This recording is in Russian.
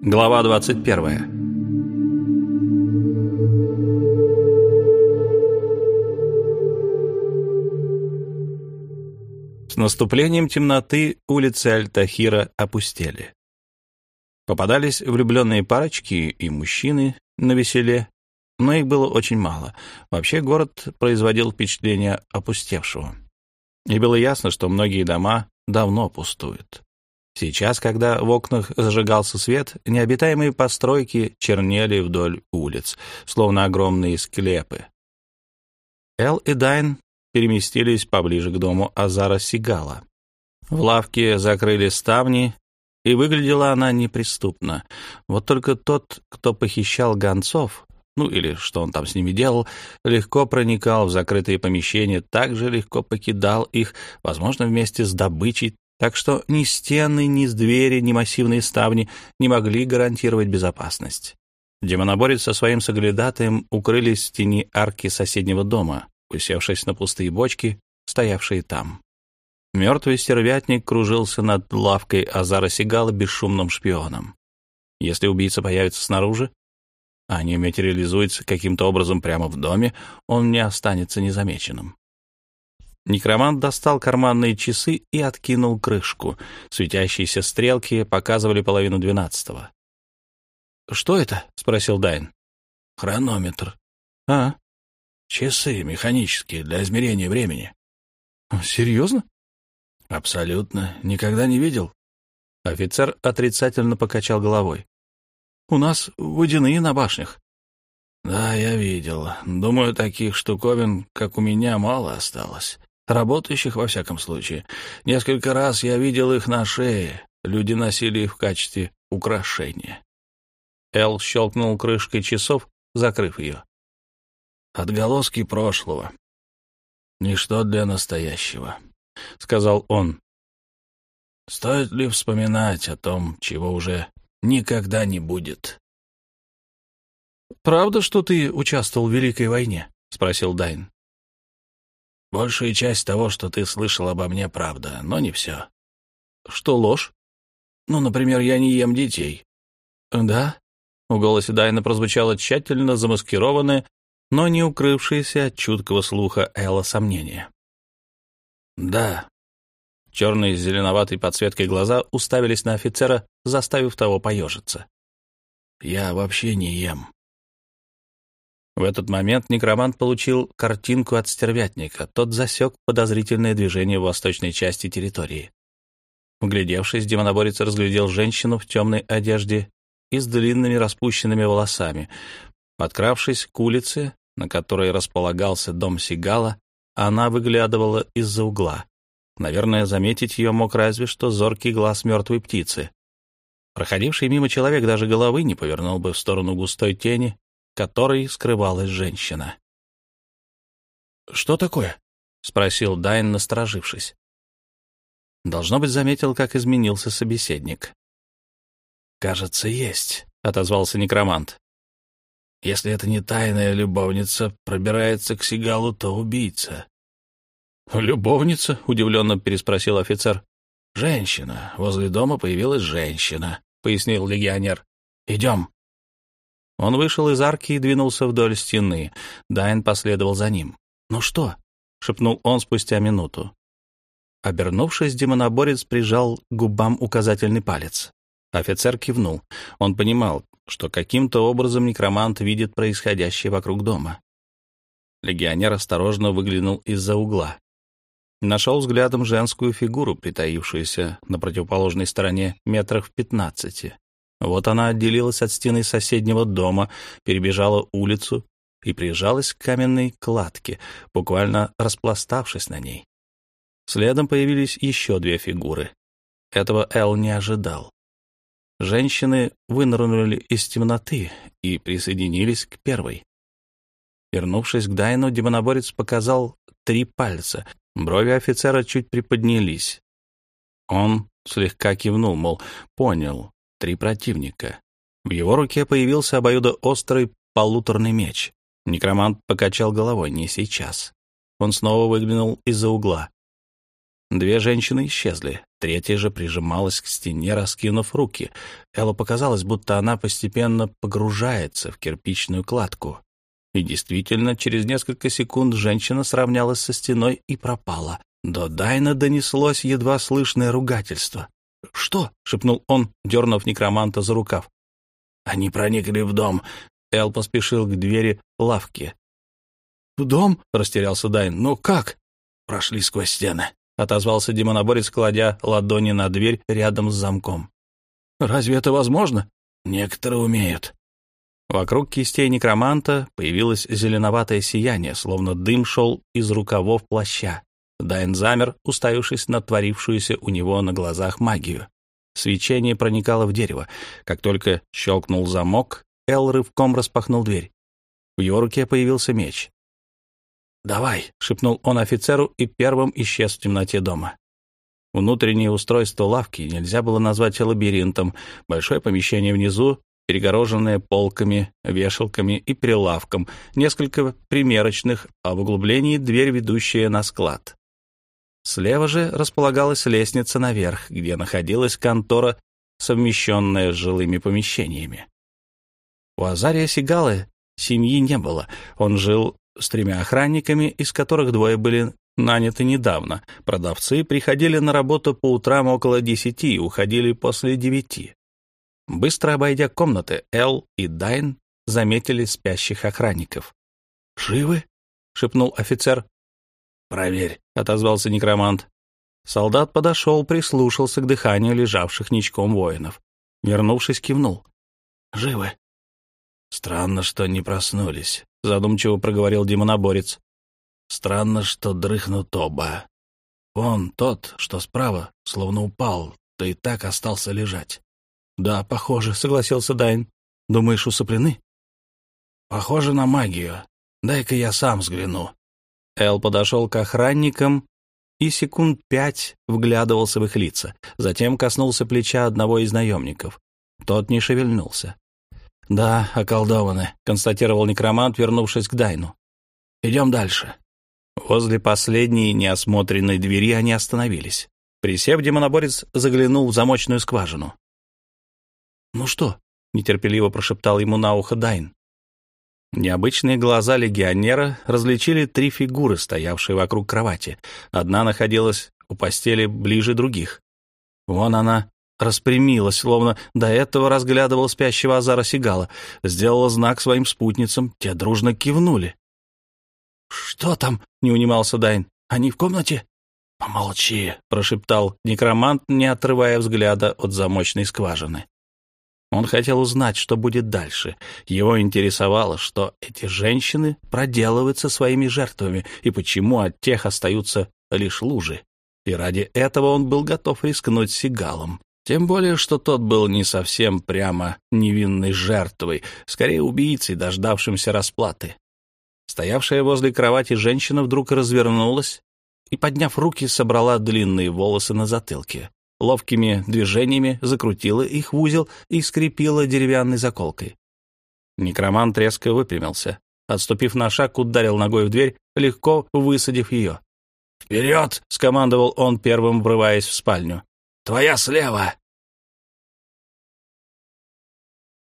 Глава 21. С наступлением темноты улицы Аль-Тахира опустели. Попадались влюбленные парочки и мужчины на веселе, но их было очень мало. Вообще город производил впечатление опустевшего. И было ясно, что многие дома давно пустуют. Сейчас, когда в окнах зажигался свет, необитаемые постройки чернели вдоль улиц, словно огромные склепы. Эл и Дайн переместились поближе к дому Азара Сигала. В лавке закрыли ставни, и выглядела она неприступно. Вот только тот, кто похищал гонцов, ну или что он там с ними делал, легко проникал в закрытые помещения, так же легко покидал их, возможно, вместе с добычей, так что ни стены, ни двери, ни массивные ставни не могли гарантировать безопасность. Демоноборец со своим соглядатаем укрылись в тени арки соседнего дома, усевшись на пустые бочки, стоявшие там. Мертвый стервятник кружился над лавкой Азара Сигала бесшумным шпионом. Если убийца появится снаружи, а не материализуется каким-то образом прямо в доме, он не останется незамеченным. Некромант достал карманные часы и откинул крышку. Светящиеся стрелки показывали половину двенадцатого. «Что это?» — спросил Дайн. «Хронометр. «А, Часы механические для измерения времени». серьезно?» «Абсолютно. Никогда не видел?» Офицер отрицательно покачал головой. «У нас водяные на башнях». «Да, я видел. Думаю, таких штуковин, как у меня, мало осталось. Работающих, во всяком случае. Несколько раз я видел их на шее. Люди носили их в качестве украшения. Эл щелкнул крышкой часов, закрыв ее. «Отголоски прошлого. Ничто для настоящего», — сказал он. «Стоит ли вспоминать о том, чего уже никогда не будет?» «Правда, что ты участвовал в Великой войне?» — спросил Дайн. Большая часть того, что ты слышал обо мне, правда, но не все. Что ложь? Ну, например, я не ем детей. Да? В голосе Дайна прозвучало тщательно замаскированное, но не укрывшееся от чуткого слуха Элла сомнение. Да. Черные с зеленоватой подсветкой глаза уставились на офицера, заставив того поежиться. Я вообще не ем. В этот момент некромант получил картинку от стервятника. Тот засек подозрительное движение в восточной части территории. Вглядевшись, демоноборец разглядел женщину в темной одежде и с длинными распущенными волосами. Подкравшись к улице, на которой располагался дом Сигала, она выглядывала из-за угла. Наверное, заметить ее мог разве что зоркий глаз мертвой птицы. Проходивший мимо человек даже головы не повернул бы в сторону густой тени, которой скрывалась женщина. «Что такое?» — спросил Дайн, насторожившись. Должно быть, заметил, как изменился собеседник. «Кажется, есть», — отозвался некромант. «Если это не тайная любовница, пробирается к Сигалу, то убийца». «Любовница?» — удивленно переспросил офицер. «Женщина. Возле дома появилась женщина», — пояснил легионер. «Идем». Он вышел из арки и двинулся вдоль стены. Дайн последовал за ним. «Ну что?» — шепнул он спустя минуту. Обернувшись, демоноборец прижал губам указательный палец. Офицер кивнул. Он понимал, что каким-то образом некромант видит происходящее вокруг дома. Легионер осторожно выглянул из-за угла. Нашел взглядом женскую фигуру, притаившуюся на противоположной стороне метрах в пятнадцати. Вот она отделилась от стены соседнего дома, перебежала улицу и прижалась к каменной кладке, буквально распластавшись на ней. Следом появились еще две фигуры. Этого Эл не ожидал. Женщины вынырнули из темноты и присоединились к первой. Вернувшись к Дайну, демоноборец показал три пальца. Брови офицера чуть приподнялись. Он слегка кивнул, мол, понял, три противника. В его руке появился обоюдоострый полуторный меч. Некромант покачал головой, не сейчас. Он снова выглянул из-за угла. Две женщины исчезли, третья же прижималась к стене, раскинув руки. Эллу показалось, будто она постепенно погружается в кирпичную кладку. И действительно, через несколько секунд женщина сравнялась со стеной и пропала. До Дайна донеслось едва слышное ругательство. «Что?» — шепнул он, дернув некроманта за рукав. «Они проникли в дом». Эл поспешил к двери лавки. «В дом?» — растерялся Дайн. «Но как?» «Прошли сквозь стены», — отозвался демоноборец, кладя ладони на дверь рядом с замком. «Разве это возможно?» «Некоторые умеют». Вокруг кистей некроманта появилось зеленоватое сияние, словно дым шел из рукавов плаща. Дайн замер, уставившись на творившуюся у него на глазах магию. Свечение проникало в дерево. Как только щелкнул замок, Эл рывком распахнул дверь. В его руке появился меч. «Давай», — шепнул он офицеру и первым исчез в темноте дома. Внутреннее устройство лавки нельзя было назвать лабиринтом. Большое помещение внизу, перегороженное полками, вешалками и прилавком, несколько примерочных, а в углублении дверь, ведущая на склад. Слева же располагалась лестница наверх, где находилась контора, совмещенная с жилыми помещениями. У Азария Сигалы семьи не было. Он жил с тремя охранниками, из которых двое были наняты недавно. Продавцы приходили на работу по утрам около десяти и уходили после девяти. Быстро обойдя комнаты, Эл и Дайн заметили спящих охранников. «Живы?» — шепнул офицер. «Проверь», — отозвался некромант. Солдат подошел, прислушался к дыханию лежавших ничком воинов. Вернувшись, кивнул. «Живы». «Странно, что не проснулись», — задумчиво проговорил демоноборец. «Странно, что дрыхнут оба. Он тот, что справа, словно упал, да и так остался лежать». «Да, похоже», — согласился Дайн. «Думаешь, усыплены?» «Похоже на магию. Дай-ка я сам взгляну». Эл подошел к охранникам и секунд пять вглядывался в их лица. Затем коснулся плеча одного из наемников. Тот не шевельнулся. «Да, околдованы», — констатировал некромант, вернувшись к Дайну. «Идем дальше». Возле последней неосмотренной двери они остановились. Присев, демоноборец заглянул в замочную скважину. «Ну что?» — нетерпеливо прошептал ему на ухо Дайн. Необычные глаза легионера различили три фигуры, стоявшие вокруг кровати. Одна находилась у постели ближе других. Вон она распрямилась, словно до этого разглядывал спящего Азара Сигала, сделала знак своим спутницам, те дружно кивнули. «Что там?» — не унимался Дайн. «Они в комнате?» «Помолчи», — прошептал некромант, не отрывая взгляда от замочной скважины. Он хотел узнать, что будет дальше. Его интересовало, что эти женщины проделывают со своими жертвами и почему от тех остаются лишь лужи. И ради этого он был готов рискнуть сигалом. Тем более, что тот был не совсем прямо невинной жертвой, скорее убийцей, дождавшимся расплаты. Стоявшая возле кровати женщина вдруг развернулась и, подняв руки, собрала длинные волосы на затылке ловкими движениями закрутила их в узел и скрепила деревянной заколкой. Некромант резко выпрямился. Отступив на шаг, ударил ногой в дверь, легко высадив ее. «Вперед!» — скомандовал он, первым врываясь в спальню. «Твоя слева!»